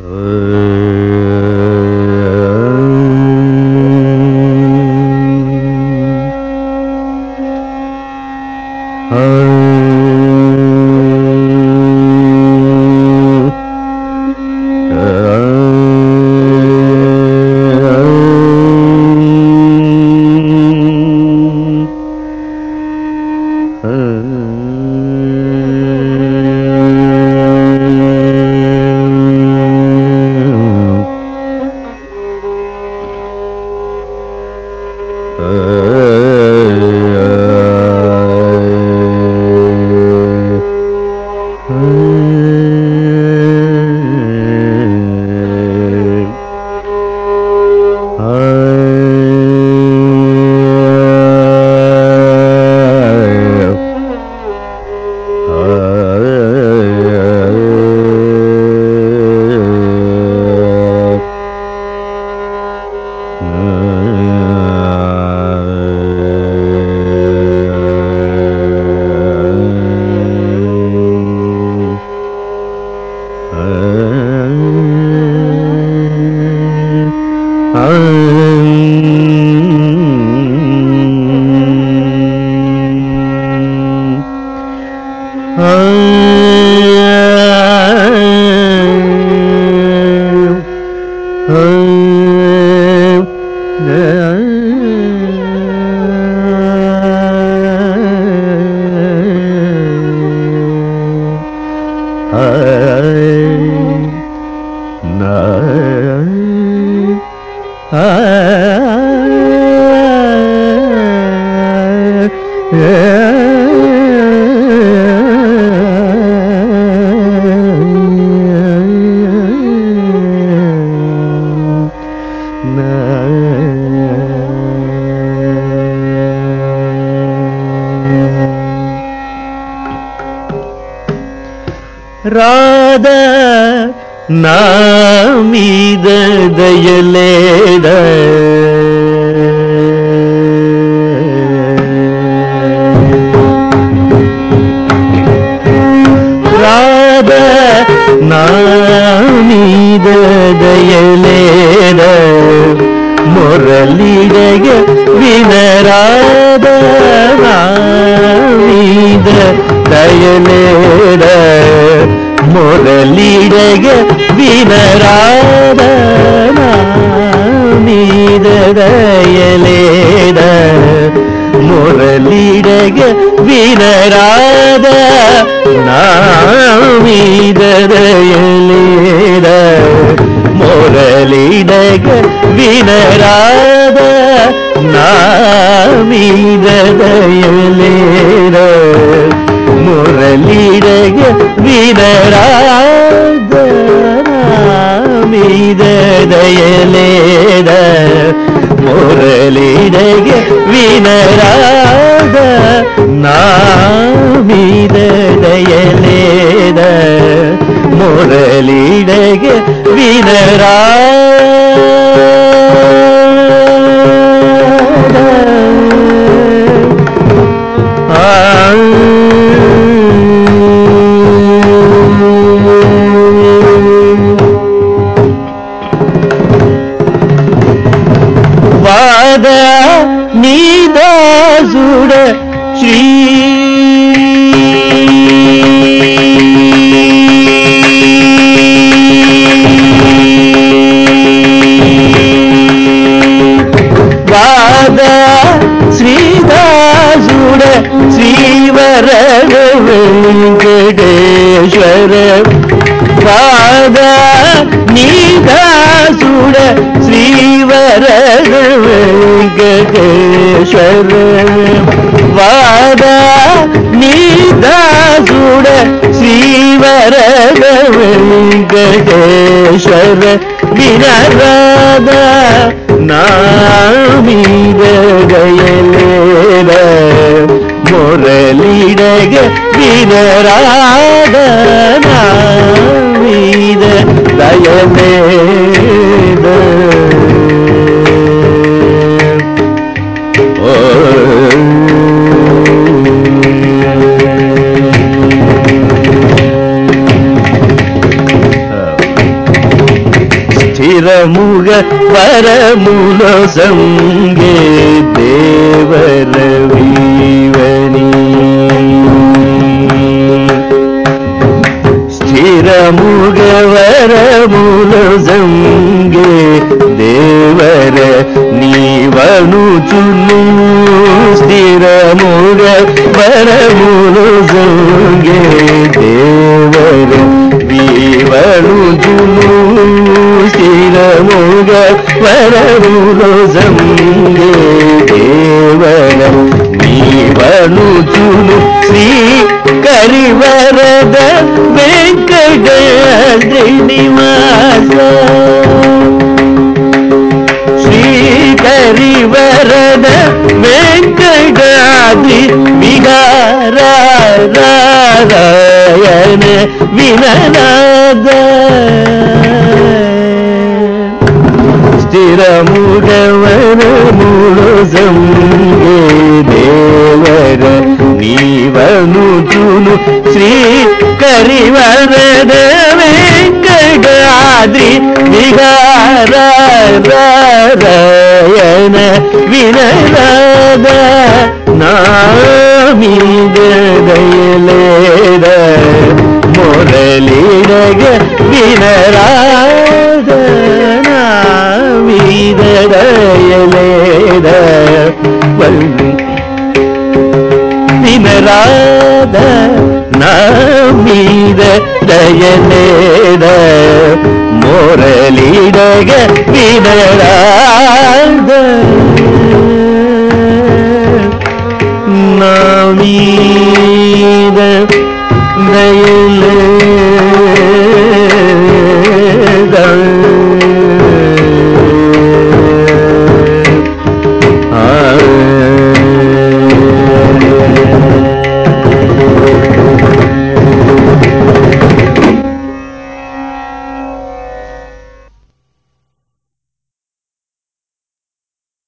Uh. Radha ನಾಮೀದ ದಯಲೇದ ನಾಮೀದ ದಯಲೇದ ಮೊರಲಿಡಗ ವಿನರಾದ ನಾಮೀದ ದಯಲೇದ ಮೊರಲಿಡಗ ವಿನರಾದ ನಾಮೀದ ದಯಲೇದ ಮೊರಲಿಡಗ ವಿನರಾದ ನಾಮೀದ தேராத நாமீரதயலேர முரளிடக விதராத நாமீரதயலேர முரளிடக வினராத நாமீரதயலேர முரளிடக வினராத ஸ்ரீவர Venkateswara பாத நீதாசுட ஸ்ரீவர வெங்கடேஸ்வர வாத நீதாசுட ஸ்ரீவர வெங்கடேஸ்வர வினராத நாமி ஆராதனாவீத தயமேத ஸ்திரமுக வரமுலோ சங்கே தேவரவீவன். యోగవరములు జంగే దేవర నీవను నీవనుచును స్థిరముగ వరములు జంగే దేవర నీవను నీవనుచును స్థిరముగ వరములు జంగే దేవర. ಬಲುಚುಲು ಶ್ರೀ ಕರಿವರದ ವೆಂಕಟ ಶ್ರೀನಿವಾಸ ಶ್ರೀ ಕರಿವರದ ವೆಂಕಟಾದ್ರಿ ವಿಹಾರಾಯಣ ವಿನನಾದ திறமுடவர மூலசங்கே தேவர. நீவனுஜுனு ஸ்ரீ கரிவரத வெங்கடாதி விகாராயன வினராத நாமிதயலேட முரளிடக வினரா வாழ்வி நிமராத நம்மீத தயநேட மோரலிடக விடராத நாமீத தயலேட